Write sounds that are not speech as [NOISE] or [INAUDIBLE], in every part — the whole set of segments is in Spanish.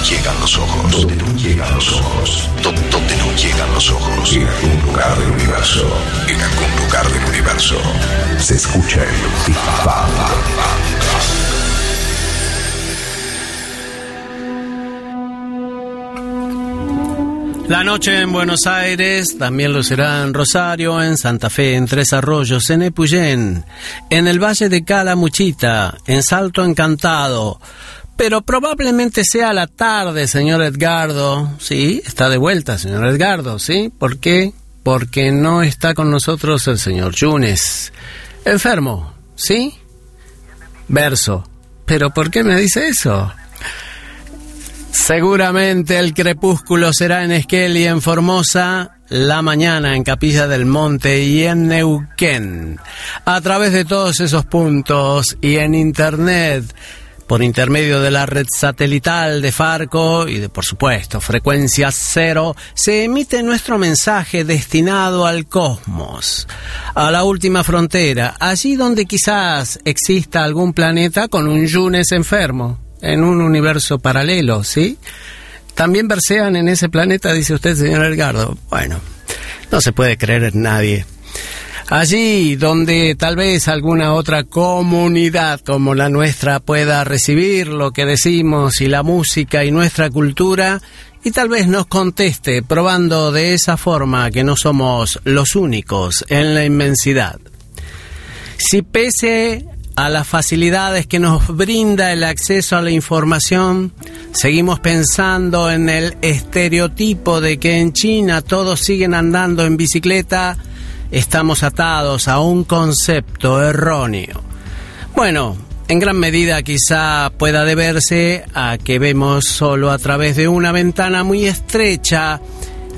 no llegan los ojos. Donde no llegan los ojos. Donde no llegan los ojos. En algún lugar del universo. En algún lugar del universo. Se escucha el Big La noche en Buenos Aires, también lo será en Rosario, en Santa Fe, en Tres Arroyos, en Epuyén, en el Valle de Calamuchita, en Salto Encantado, pero probablemente sea la tarde, señor Edgardo. Sí, está de vuelta, señor Edgardo, ¿sí? ¿Por qué? Porque no está con nosotros el señor Yunes. Enfermo, ¿sí? Verso. ¿Pero por qué me dice eso? Seguramente el crepúsculo será en Esquel y en Formosa, la mañana en Capilla del Monte y en Neuquén. A través de todos esos puntos y en Internet por intermedio de la red satelital de Farco y de, por supuesto, frecuencia cero, se emite nuestro mensaje destinado al cosmos, a la última frontera, allí donde quizás exista algún planeta con un Yunes enfermo, en un universo paralelo, ¿sí? También versean en ese planeta, dice usted, señor Edgardo. Bueno, no se puede creer en nadie. Allí donde tal vez alguna otra comunidad como la nuestra pueda recibir lo que decimos y la música y nuestra cultura y tal vez nos conteste probando de esa forma que no somos los únicos en la inmensidad. Si pese a las facilidades que nos brinda el acceso a la información, seguimos pensando en el estereotipo de que en China todos siguen andando en bicicleta, estamos atados a un concepto erróneo. Bueno, en gran medida quizá pueda deberse a que vemos solo a través de una ventana muy estrecha,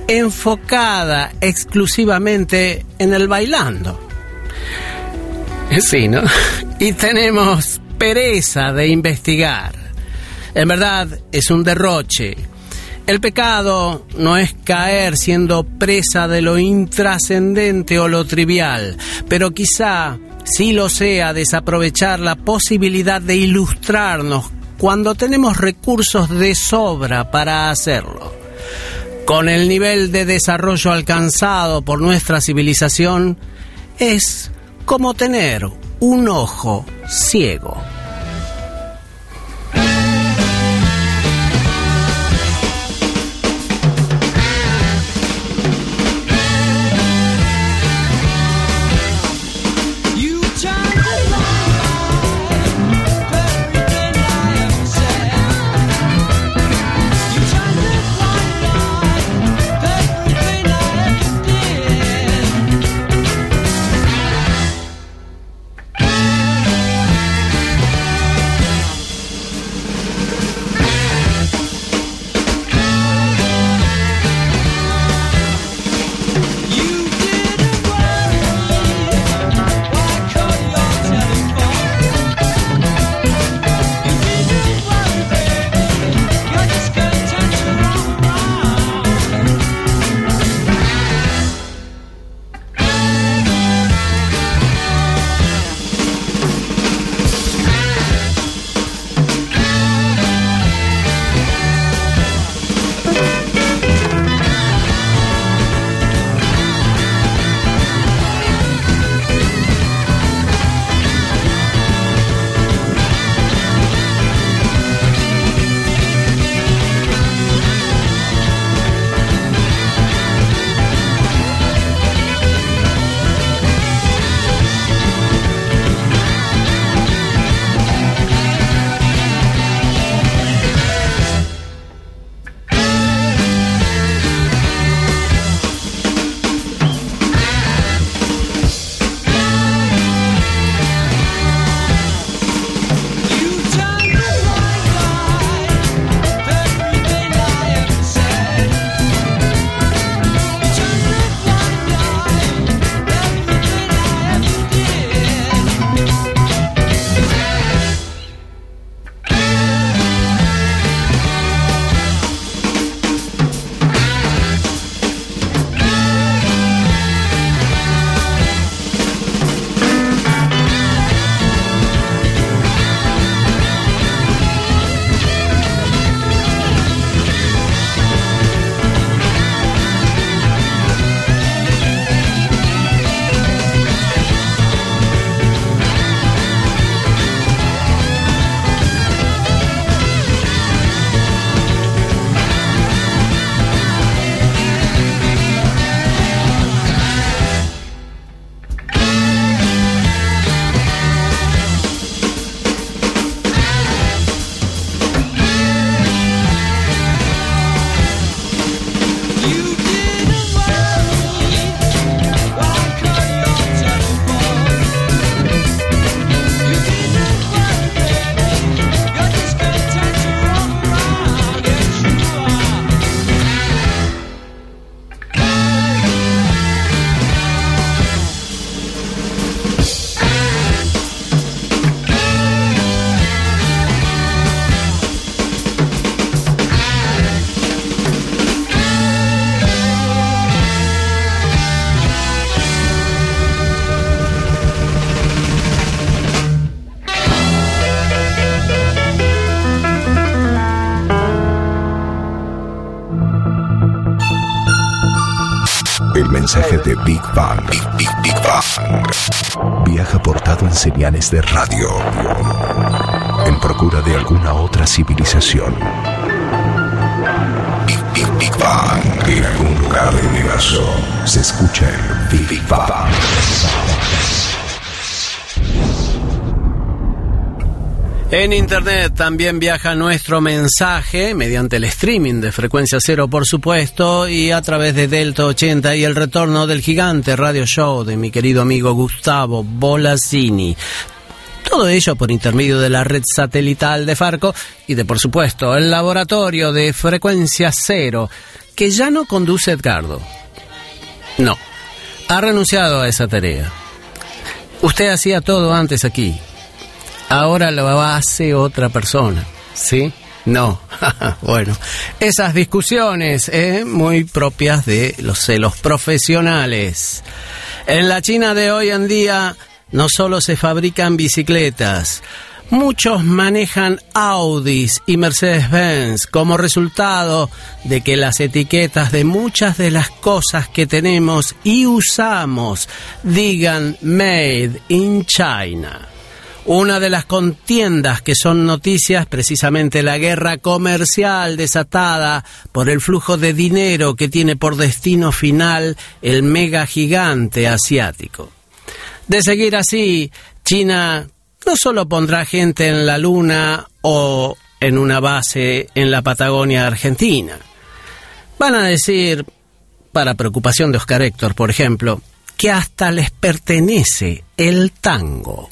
enfocada exclusivamente en el bailando. Sí, ¿no? [LAUGHS] Y tenemos pereza de investigar. En verdad es un derroche el pecado no es caer siendo presa de lo intrascendente o lo trivial, pero quizá sí lo sea desaprovechar la posibilidad de ilustrarnos cuando tenemos recursos de sobra para hacerlo. Con el nivel de desarrollo alcanzado por nuestra civilización, es como tener un ojo ciego. De Big Bang. Big, Big, Big Bang. Viaja portado en señales de radio. En procura de alguna otra civilización. Big, Big, Big Bang. En algún lugar del universo se escucha el Big, Big Bang. En internet también viaja nuestro mensaje mediante el streaming de frecuencia cero, por supuesto, y a través de Delta 80 y el retorno del gigante radio show de mi querido amigo Gustavo Bolasini. Todo ello por intermedio de la red satelital de Farco y de, por supuesto, el laboratorio de frecuencia cero, que ya no conduce Edgardo. No, ha renunciado a esa tarea. Usted hacía todo antes aquí, ahora lo hace otra persona, ¿sí? No, [LAUGHS] bueno, esas discusiones eh, muy propias de los celos profesionales. En la China de hoy en día no solo se fabrican bicicletas, muchos manejan Audis y Mercedes-Benz como resultado de que las etiquetas de muchas de las cosas que tenemos y usamos digan Made in China. Una de las contiendas que son noticias, precisamente la guerra comercial desatada por el flujo de dinero que tiene por destino final el mega gigante asiático. De seguir así, China no solo pondrá gente en la Luna o en una base en la Patagonia Argentina. Van a decir, para preocupación de Oscar Héctor, por ejemplo, que hasta les pertenece el tango.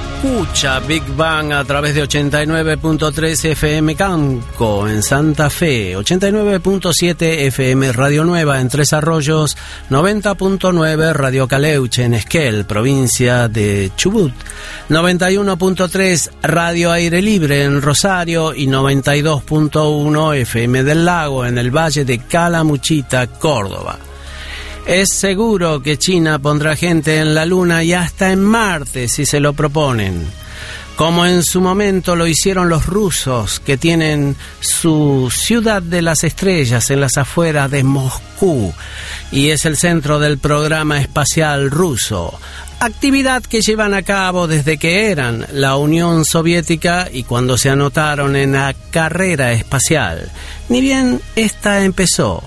escucha Big Bang a través de 89.3 FM Canco en Santa Fe, 89.7 FM Radio Nueva en Tres Arroyos, 90.9 Radio Caleuche en Esquel, provincia de Chubut, 91.3 Radio Aire Libre en Rosario y 92.1 FM del Lago en el Valle de Calamuchita, Córdoba. Es seguro que China pondrá gente en la Luna y hasta en Marte si se lo proponen. Como en su momento lo hicieron los rusos, que tienen su ciudad de las estrellas en las afueras de Moscú y es el centro del programa espacial ruso. Actividad que llevan a cabo desde que eran la Unión Soviética y cuando se anotaron en la carrera espacial. Ni bien esta empezó,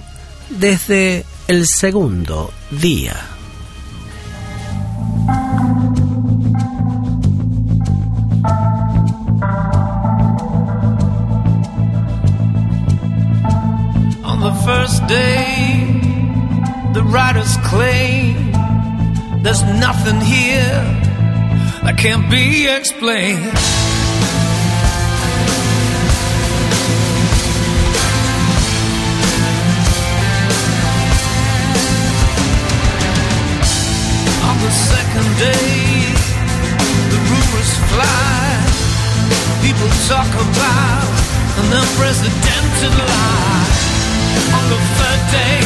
desde el segundo día. On the first day, the writers claim there's nothing here that can't be explained. Day, the rumors fly. People talk about an unprecedented lie. On the third day,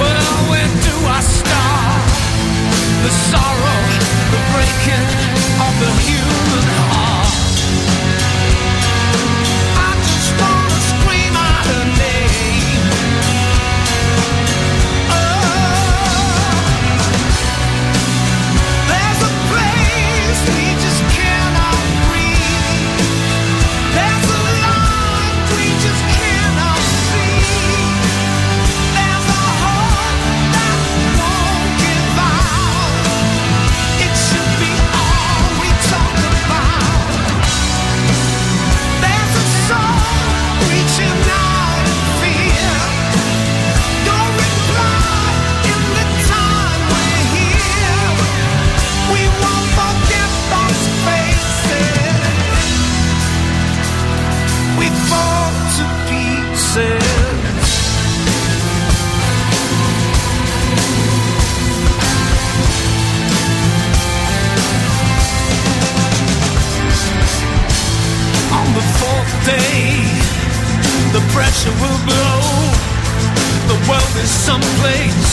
well, where do I start? The sorrow, the breaking of the human heart. Pressure will blow. The world is someplace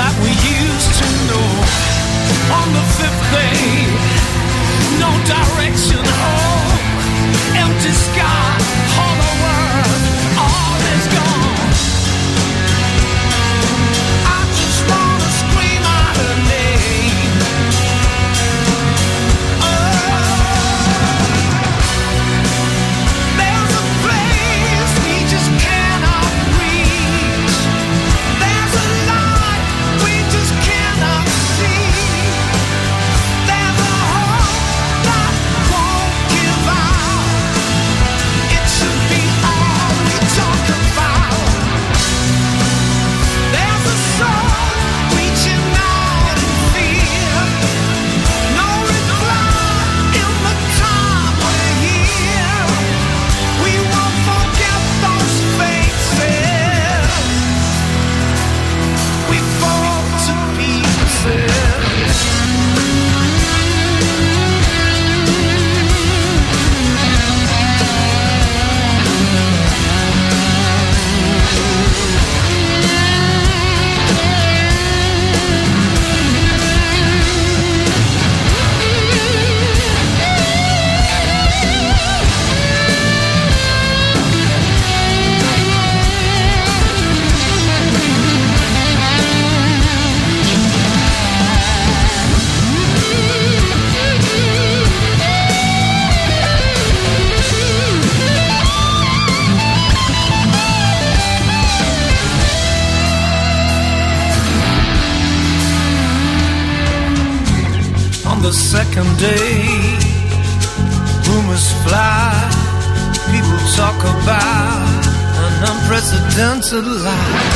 that we used to know. On the fifth day, no direction home. Empty sky, second day. Rumors fly, people talk about an unprecedented life.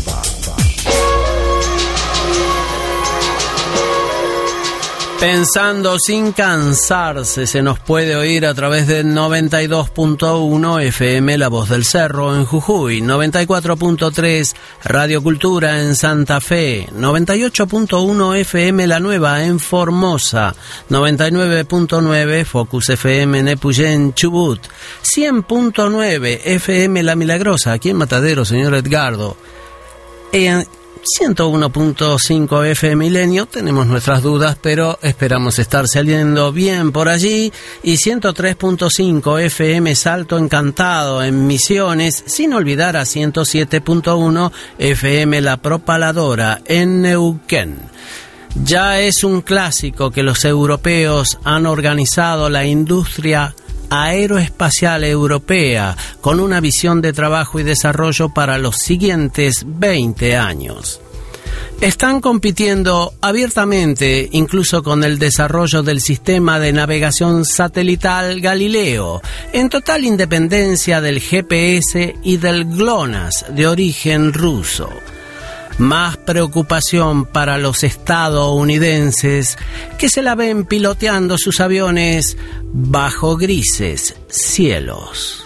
Pensando sin cansarse, se nos puede oír a través del 92.1 FM La Voz del Cerro en Jujuy, 94.3 Radio Cultura en Santa Fe, 98.1 FM La Nueva en Formosa, 99.9 Focus FM en Epuyén, Chubut, 100.9 FM La Milagrosa, aquí en Matadero, señor Edgardo. 101.5 FM Milenio tenemos nuestras dudas, pero esperamos estar saliendo bien por allí. Y 103.5 FM Salto Encantado en Misiones, sin olvidar a 107.1 FM La Propaladora en Neuquén. Ya es un clásico que los europeos han organizado la industria aeroespacial europea con una visión de trabajo y desarrollo para los siguientes 20 años. Están compitiendo abiertamente incluso con el desarrollo del sistema de navegación satelital Galileo, en total independencia del GPS y del GLONASS de origen ruso. Más preocupación para los estadounidenses que se la ven piloteando sus aviones bajo grises cielos.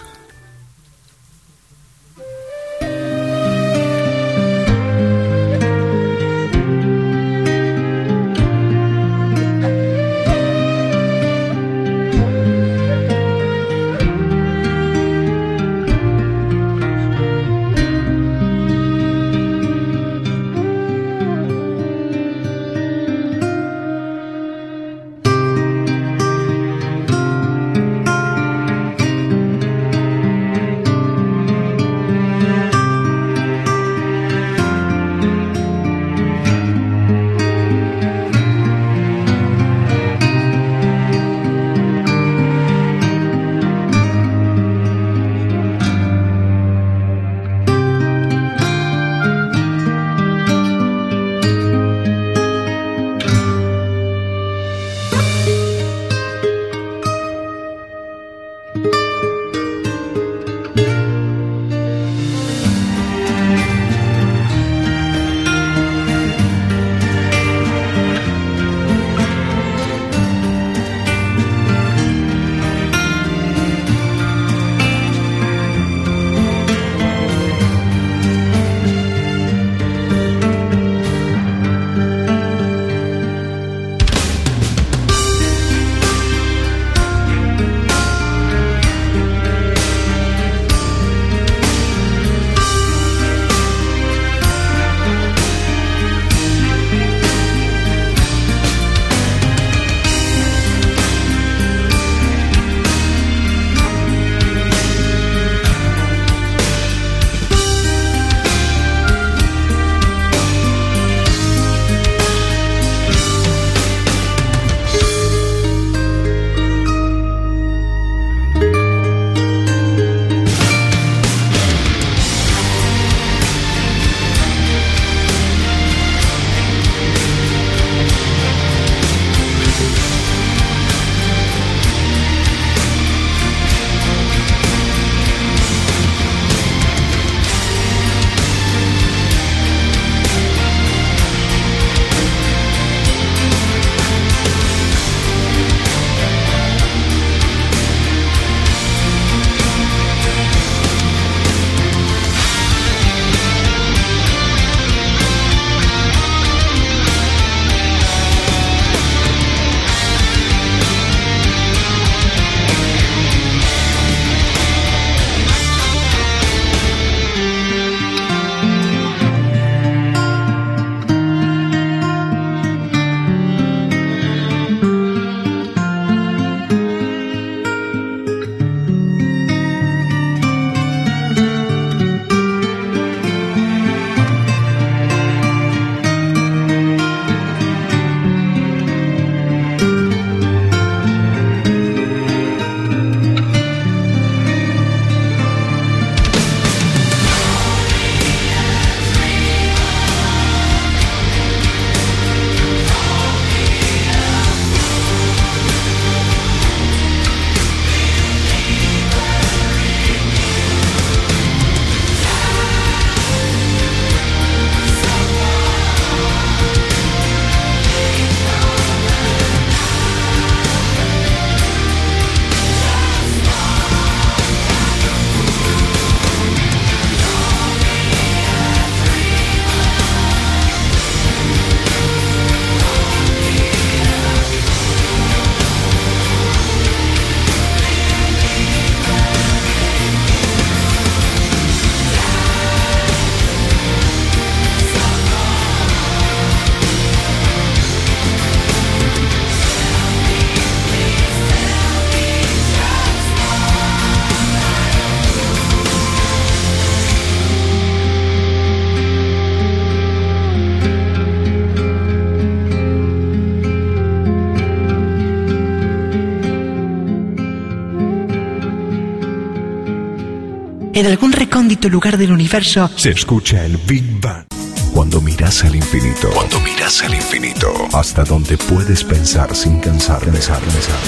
En algún recóndito lugar del universo, se escucha el Big Bang. Cuando miras al infinito, cuando miras al infinito, hasta donde puedes pensar sin cansar, pensar, pensar,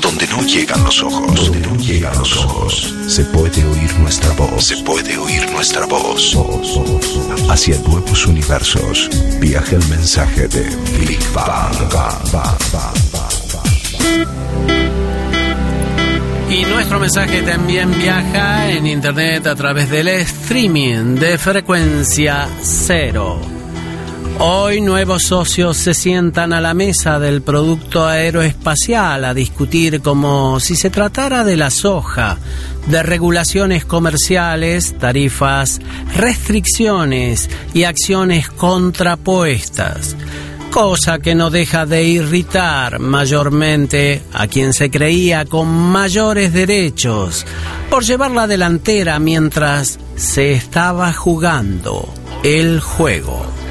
Donde no llegan los ojos, donde no llegan los ojos, se puede oír nuestra voz, se puede oír nuestra voz. Hacia nuevos universos, viaja el mensaje de Big Bang. Y nuestro mensaje también viaja en internet a través del streaming de frecuencia cero. Hoy nuevos socios se sientan a la mesa del producto aeroespacial a discutir como si se tratara de la soja, de regulaciones comerciales, tarifas, restricciones y acciones contrapuestas cosa que no deja de irritar mayormente a quien se creía con mayores derechos por llevar la delantera mientras se estaba jugando el juego.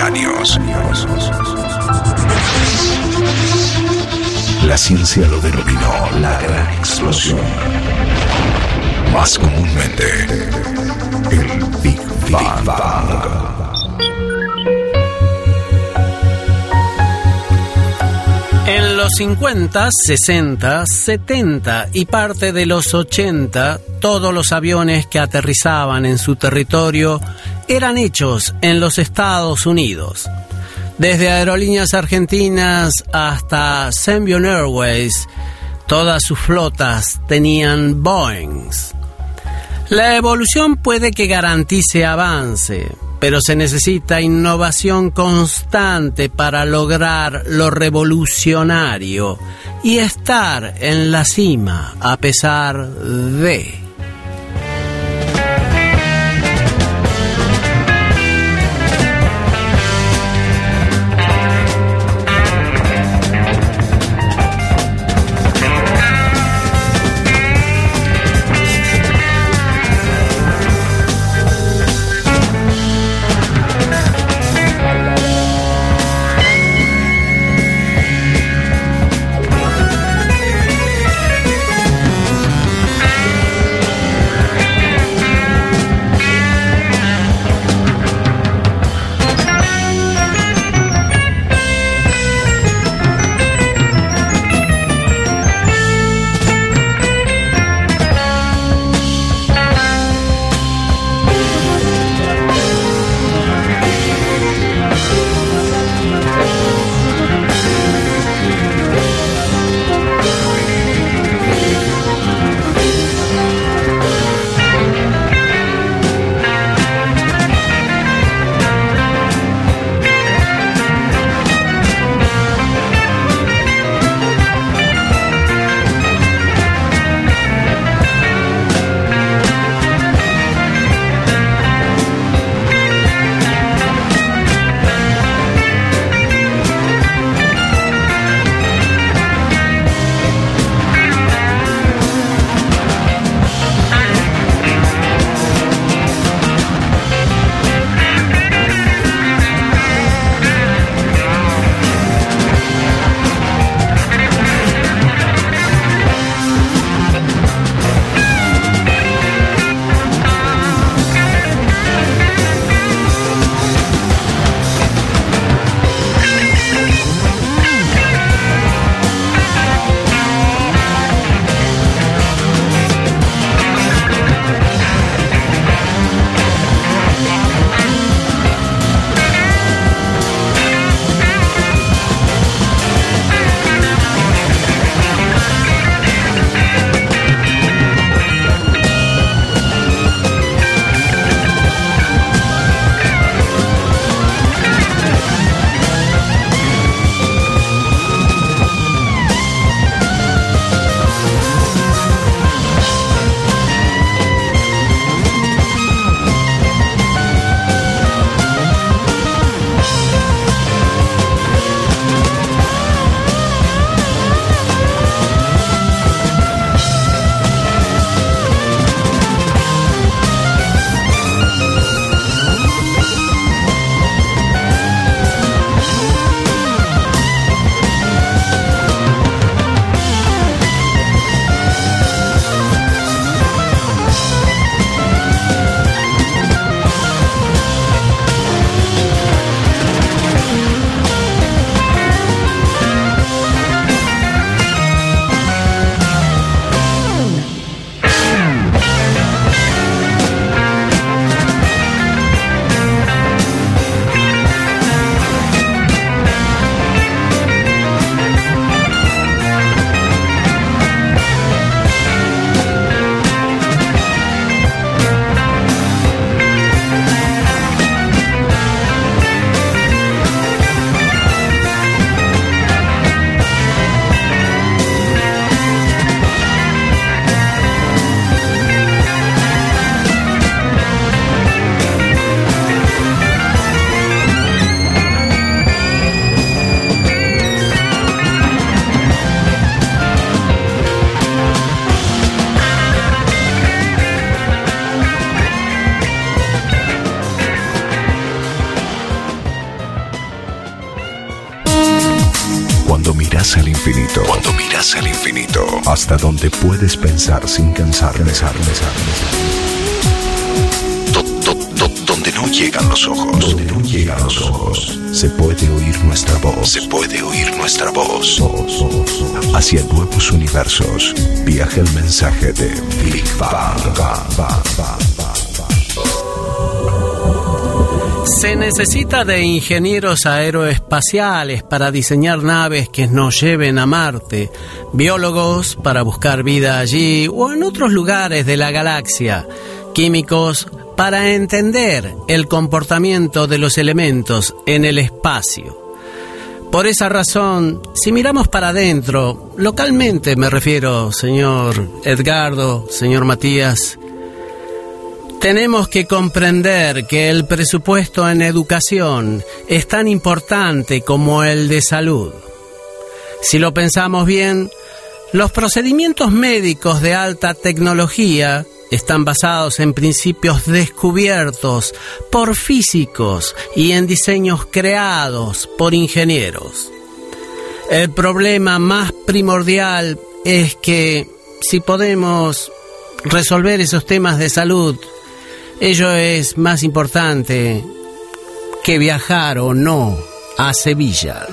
Años. La ciencia lo denominó la gran explosión. Más comúnmente, el Big Bang. En los 50, 60, 70 y parte de los 80, todos los aviones que aterrizaban en su territorio eran hechos en los Estados Unidos. Desde aerolíneas argentinas hasta Symbion Airways, todas sus flotas tenían Boeings. La evolución puede que garantice avance, pero se necesita innovación constante para lograr lo revolucionario y estar en la cima a pesar de... hasta donde puedes pensar sin cansar, pensar, pensar, donde no llegan los ojos, donde no llegan los ojos, se puede oír nuestra voz, se puede oír nuestra voz. Hacia nuevos universos, viaja el mensaje de Big Bang. Se necesita de ingenieros aeroespaciales para diseñar naves que nos lleven a Marte, biólogos para buscar vida allí o en otros lugares de la galaxia, químicos para entender el comportamiento de los elementos en el espacio. Por esa razón, si miramos para adentro, localmente me refiero, señor Edgardo, señor Matías, tenemos que comprender que el presupuesto en educación es tan importante como el de salud. Si lo pensamos bien, los procedimientos médicos de alta tecnología están basados en principios descubiertos por físicos y en diseños creados por ingenieros. El problema más primordial es que si podemos resolver esos temas de salud Ello es más importante que viajar o no a Sevilla.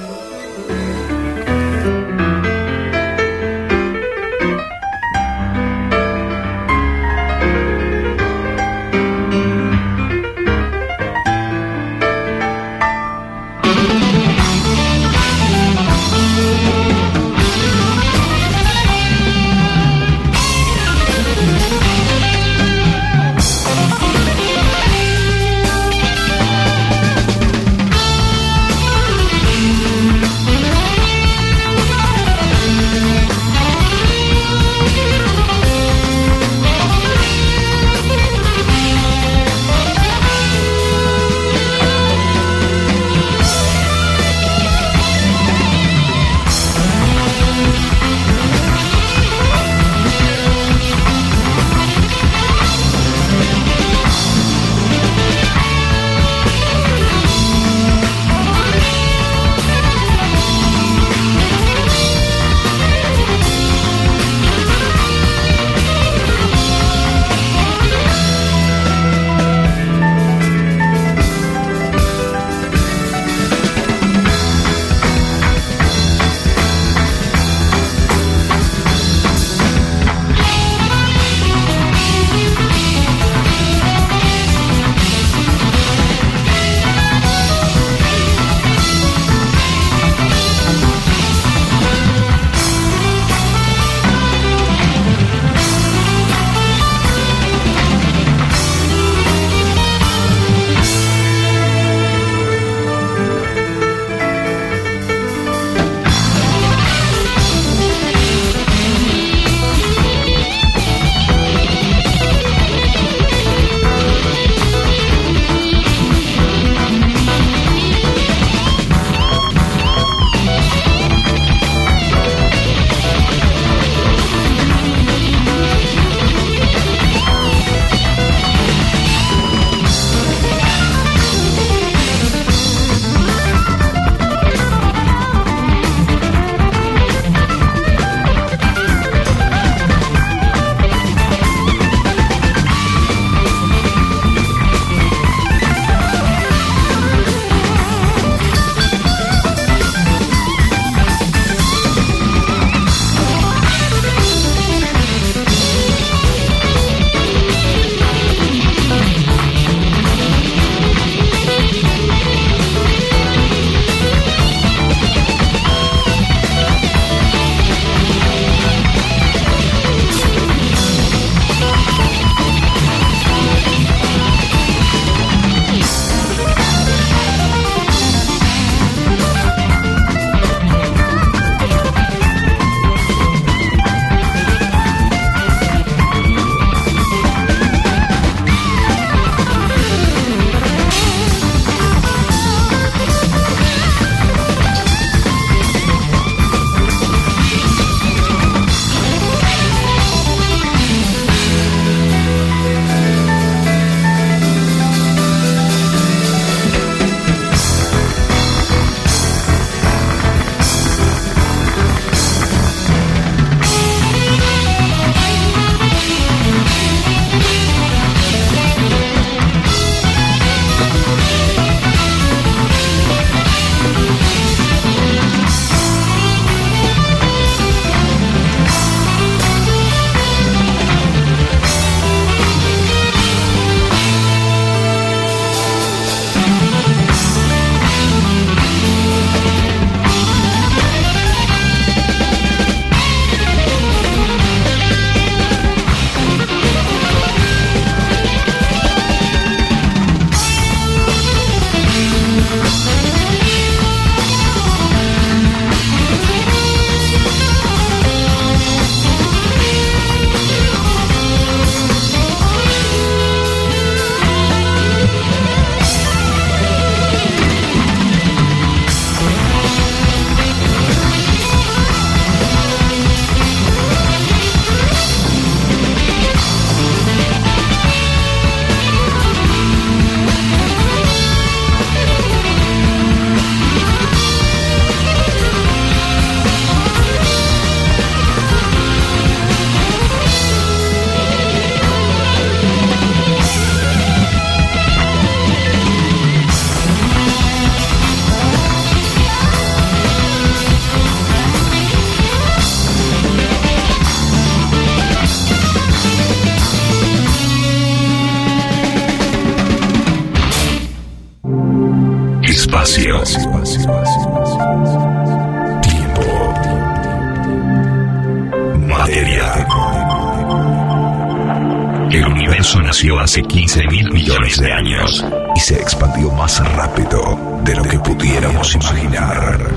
Hace 15 mil millones de años y se expandió más rápido de lo que pudiéramos imaginar.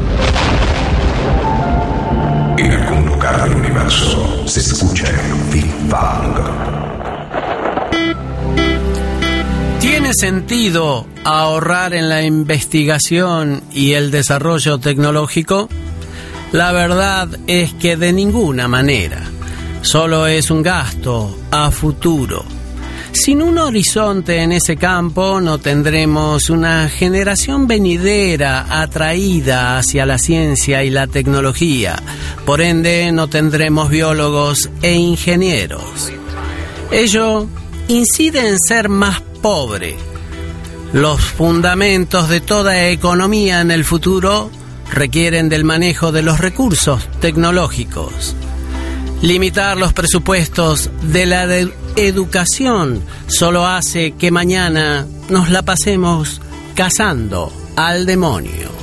En algún lugar del universo se escucha el Big Bang. ¿Tiene sentido ahorrar en la investigación y el desarrollo tecnológico? La verdad es que de ninguna manera. Solo es un gasto a futuro. Sin un horizonte en ese campo no tendremos una generación venidera atraída hacia la ciencia y la tecnología. Por ende no tendremos biólogos e ingenieros. Ello incide en ser más pobre. Los fundamentos de toda economía en el futuro requieren del manejo de los recursos tecnológicos. Limitar los presupuestos de la de educación solo hace que mañana nos la pasemos cazando al demonio.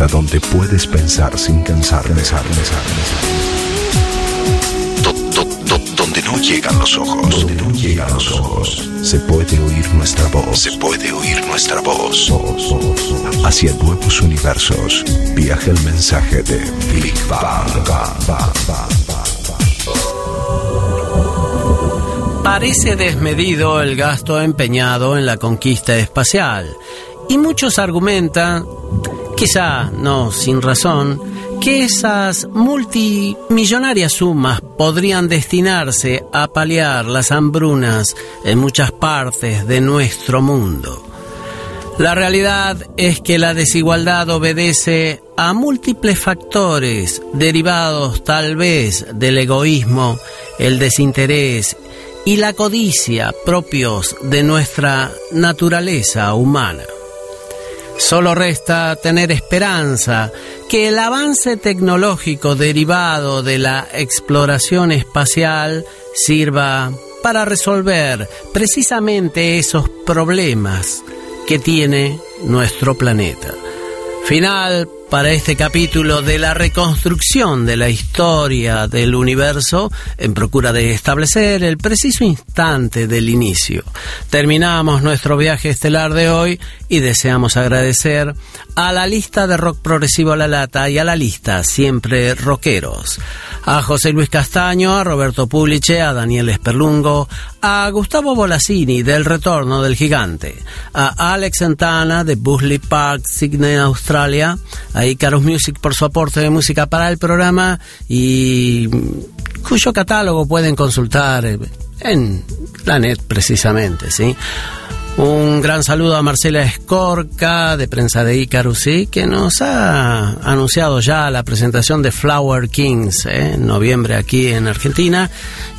Hasta donde puedes pensar sin cansar, pensar, pensar, donde no llegan los ojos, donde no llegan los ojos, se puede oír nuestra voz, se puede oír nuestra voz. Hacia nuevos universos, viaja el mensaje de Big Bang. Parece desmedido el gasto empeñado en la conquista espacial y muchos argumentan, quizá no sin razón, que esas multimillonarias sumas podrían destinarse a paliar las hambrunas en muchas partes de nuestro mundo. La realidad es que la desigualdad obedece a múltiples factores derivados tal vez del egoísmo, el desinterés y la codicia propios de nuestra naturaleza humana. Solo resta tener esperanza que el avance tecnológico derivado de la exploración espacial sirva para resolver precisamente esos problemas que tiene nuestro planeta. Final para este capítulo de la reconstrucción de la historia del universo en procura de establecer el preciso instante del inicio. Terminamos nuestro viaje estelar de hoy y deseamos agradecer a la lista de rock progresivo la lata y a la lista siempre rockeros. A José Luis Castaño, a Roberto Puliche, a Daniel Esperlungo, a Gustavo Bolasini del Retorno del Gigante, a Alex Santana de Busley Park, Sydney, Australia, Icarus Music por su aporte de música para el programa y cuyo catálogo pueden consultar en la net precisamente, ¿sí? Un gran saludo a Marcela Escorca de Prensa de Icarus, ¿sí? que nos ha anunciado ya la presentación de Flower Kings ¿eh? en noviembre aquí en Argentina.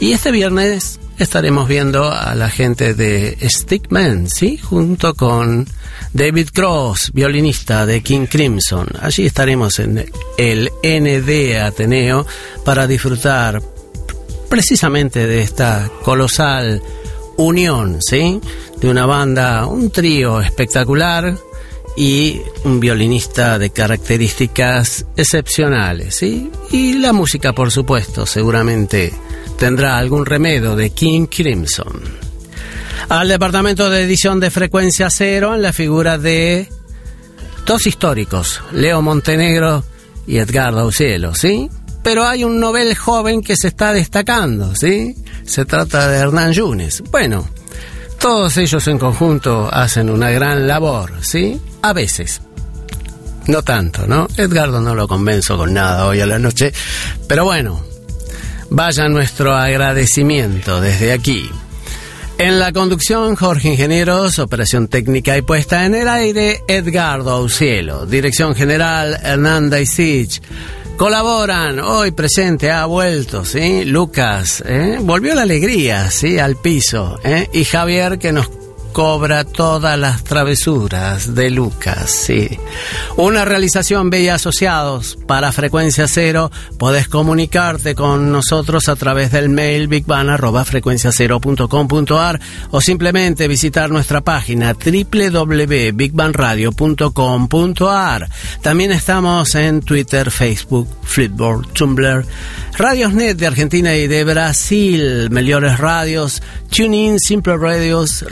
Y este viernes estaremos viendo a la gente de Stickman, ¿sí? junto con David Cross, violinista de King Crimson. Allí estaremos en el ND Ateneo para disfrutar precisamente de esta colosal unión, ¿sí? De una banda, un trío espectacular y un violinista de características excepcionales, ¿sí? Y la música, por supuesto, seguramente tendrá algún remedio de King Crimson. Al departamento de edición de Frecuencia Cero en la figura de dos históricos, Leo Montenegro y Edgardo Cielo, ¿sí? Pero hay un novel joven que se está destacando, ¿sí? Se trata de Hernán Yunes. Bueno, todos ellos en conjunto hacen una gran labor, ¿sí? A veces. No tanto, ¿no? Edgardo no lo convenzo con nada hoy a la noche. Pero bueno, vaya nuestro agradecimiento desde aquí. En la conducción, Jorge Ingenieros, operación técnica y puesta en el aire, Edgardo Aucielo. Dirección general, Hernanda Isich. Colaboran, hoy presente, ha vuelto, ¿sí? Lucas, ¿eh? volvió la alegría, ¿sí? Al piso, ¿eh? Y Javier que nos cobra todas las travesuras de Lucas, sí. Una realización Bella Asociados para Frecuencia Cero. Podés comunicarte con nosotros a través del mail bigban.frecuenciacero.com.ar o simplemente visitar nuestra página www.bigbanradio.com.ar. También estamos en Twitter, Facebook, Flipboard, Tumblr, Radiosnet de Argentina y de Brasil, Mejores Radios, TuneIn, Simple Radios,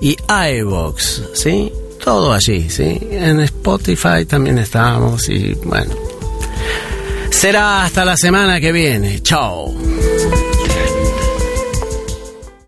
Y iVox, ¿sí? Todo allí, ¿sí? En Spotify también estamos y bueno. Será hasta la semana que viene. Chao.